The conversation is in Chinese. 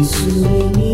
你是你。